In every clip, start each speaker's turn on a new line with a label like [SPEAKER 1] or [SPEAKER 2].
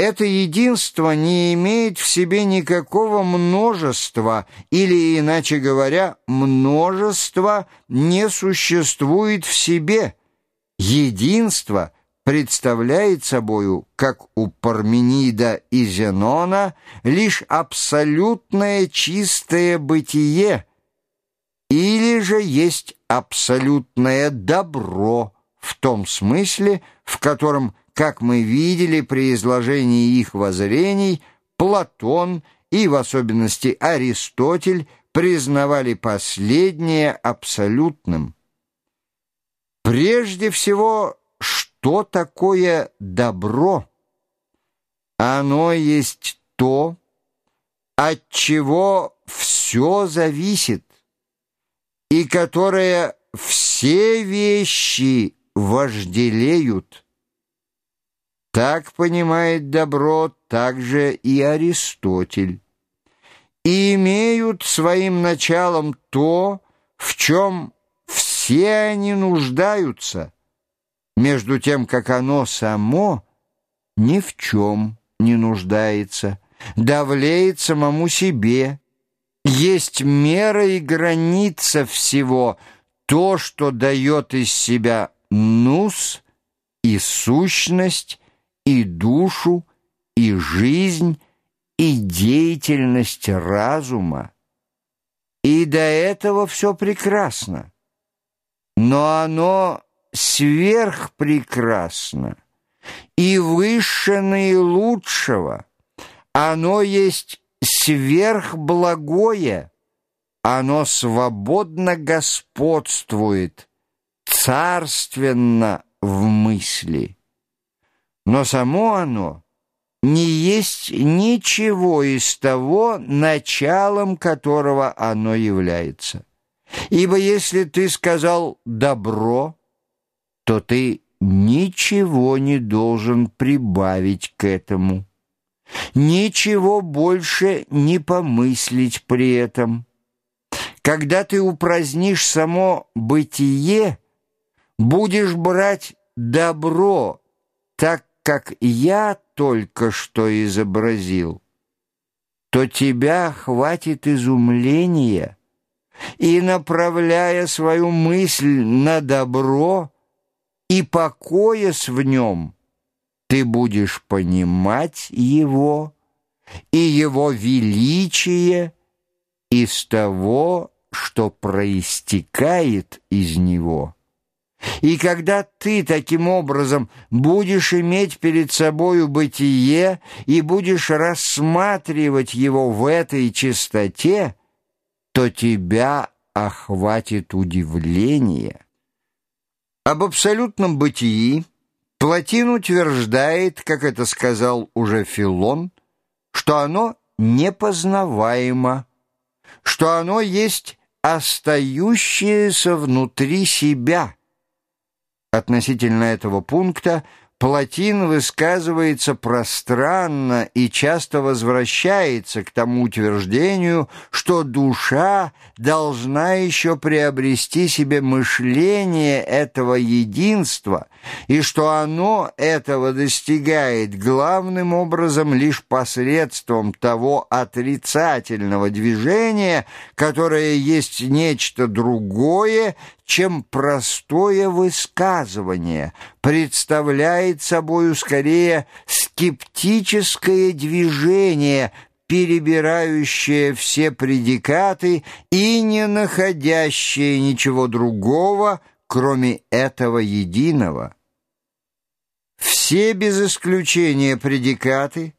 [SPEAKER 1] Это единство не имеет в себе никакого множества, или, иначе говоря, множество не существует в себе. Единство представляет собою, как у Парменида и Зенона, лишь абсолютное чистое бытие, или же есть абсолютное добро в том смысле, в котором как мы видели при изложении их воззрений, Платон и в особенности Аристотель признавали последнее абсолютным. Прежде всего, что такое добро? Оно есть то, от чего все зависит, и которое все вещи вожделеют. Так понимает добро также и Аристотель. И имеют своим началом то, в чем все они нуждаются, между тем, как оно само ни в чем не нуждается, давлеет самому себе. Есть мера и граница всего, то, что дает из себя нус и сущность, и душу, и жизнь, и деятельность разума. И до этого все прекрасно. Но оно сверхпрекрасно и выше наилучшего. Оно есть сверхблагое, оно свободно господствует, царственно в мысли но само оно не есть ничего из того, началом которого оно является. Ибо если ты сказал «добро», то ты ничего не должен прибавить к этому. Ничего больше не помыслить при этом. Когда ты упразднишь само бытие, будешь брать добро так, как я только что изобразил, то тебя хватит изумления, и, направляя свою мысль на добро и покоясь в нем, ты будешь понимать его и его величие из того, что проистекает из него». И когда ты таким образом будешь иметь перед собою бытие и будешь рассматривать его в этой чистоте, то тебя охватит удивление. Об абсолютном бытии Платин утверждает, как это сказал уже Филон, что оно непознаваемо, что оно есть остающееся внутри себя – Относительно этого пункта Платин высказывается пространно и часто возвращается к тому утверждению, что душа должна еще приобрести себе мышление этого единства, и что оно этого достигает главным образом лишь посредством того отрицательного движения, которое есть нечто другое, чем простое высказывание, представляет собою скорее скептическое движение, перебирающее все предикаты и не находящее ничего другого, кроме этого единого. Все без исключения предикаты,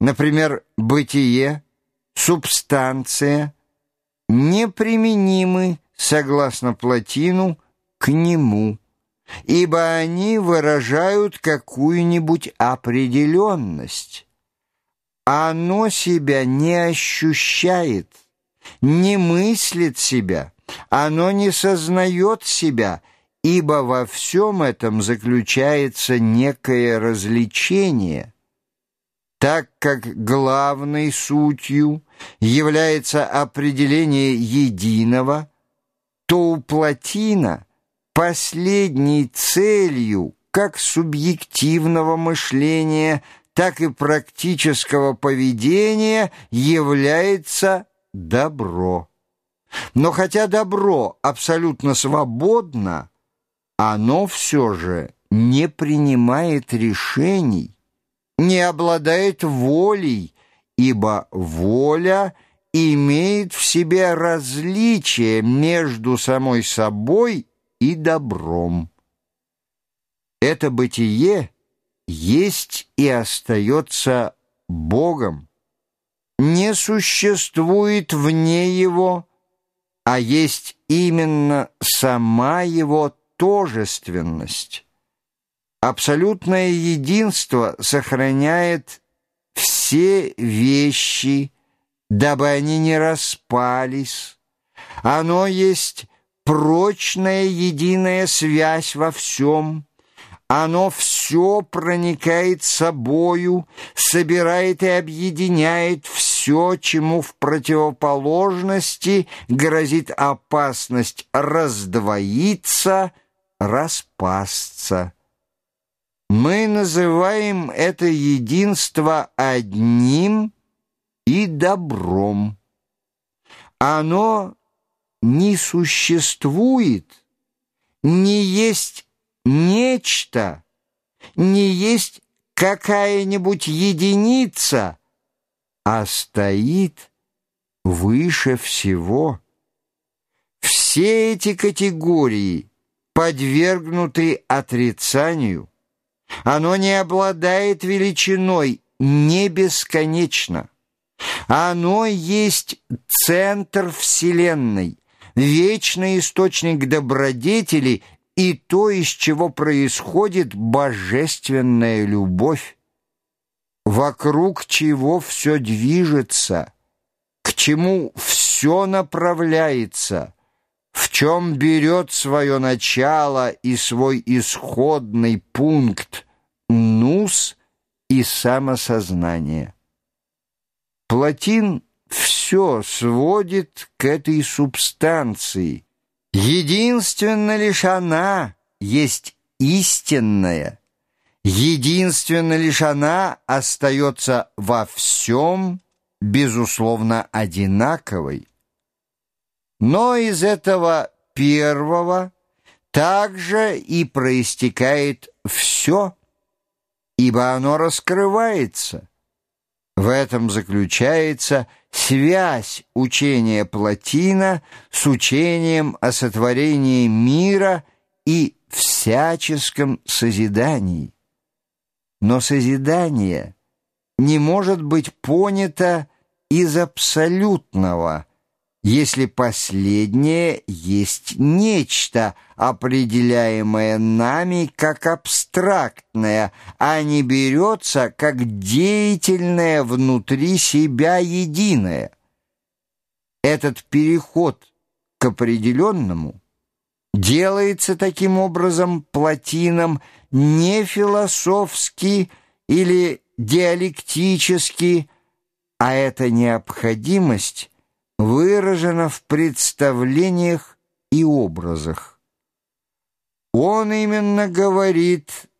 [SPEAKER 1] например, бытие, субстанция, неприменимы согласно Платину, к нему, ибо они выражают какую-нибудь определенность. Оно себя не ощущает, не мыслит себя, оно не сознает себя, ибо во всем этом заключается некое развлечение, так как главной сутью является определение единого – то у Платина последней целью как субъективного мышления, так и практического поведения является добро. Но хотя добро абсолютно свободно, оно все же не принимает решений, не обладает волей, ибо воля имеет в себе различие между самой собой и добром. Это бытие есть и остается Богом. Не существует вне Его, а есть именно сама Его тожественность. Абсолютное единство сохраняет все вещи, дабы они не распались. Оно есть прочная единая связь во всем. Оно все проникает собою, собирает и объединяет все, чему в противоположности грозит опасность раздвоиться, распасться. Мы называем это единство одним и добром. Оно не существует, не есть нечто, не есть какая-нибудь единица, а стоит выше всего. Все эти категории подвергнуты отрицанию. Оно не обладает величиной, не бесконечно. Оно есть центр Вселенной, вечный источник добродетели и то, из чего происходит божественная любовь, вокруг чего все движется, к чему все направляется, в чем берет свое начало и свой исходный пункт нус и самосознание. Платин все сводит к этой субстанции. Единственно лишь она есть истинная. Единственно лишь она остается во всем, безусловно, одинаковой. Но из этого первого также и проистекает все, ибо оно раскрывается – в этом заключается связь учения Платина с учением о сотворении мира и всяческом созидании. Но созидание не может быть понято из абсолютного – если последнее есть нечто, определяемое нами как абстрактное, а не берется как деятельное внутри себя единое. Этот переход к определенному делается таким образом плотином не философски или диалектически, а эта необходимость выражено в представлениях и образах. Он именно говорит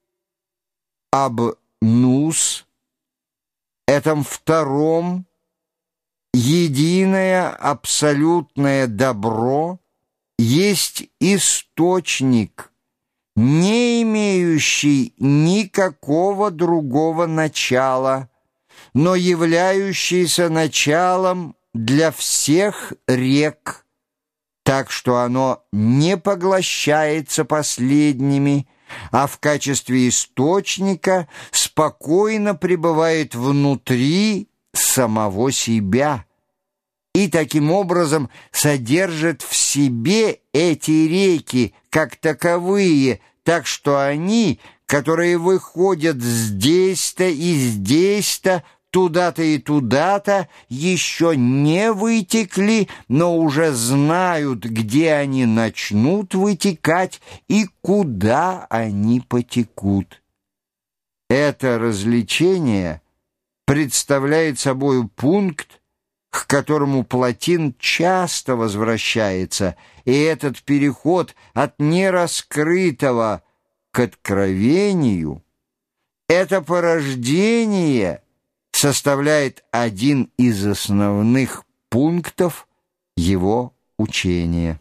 [SPEAKER 1] об нус, этом втором, единое абсолютное добро есть источник, не имеющий никакого другого начала, но являющийся началом для всех рек, так что оно не поглощается последними, а в качестве источника спокойно пребывает внутри самого себя и таким образом содержит в себе эти реки как таковые, так что они, которые выходят здесь-то и здесь-то, туда-то и туда-то еще не вытекли, но уже знают, где они начнут вытекать и куда они потекут. Это развлечение представляет собой пункт, к которому Платин часто возвращается, и этот переход от нераскрытого к откровению — Это порождение составляет один из основных пунктов его учения.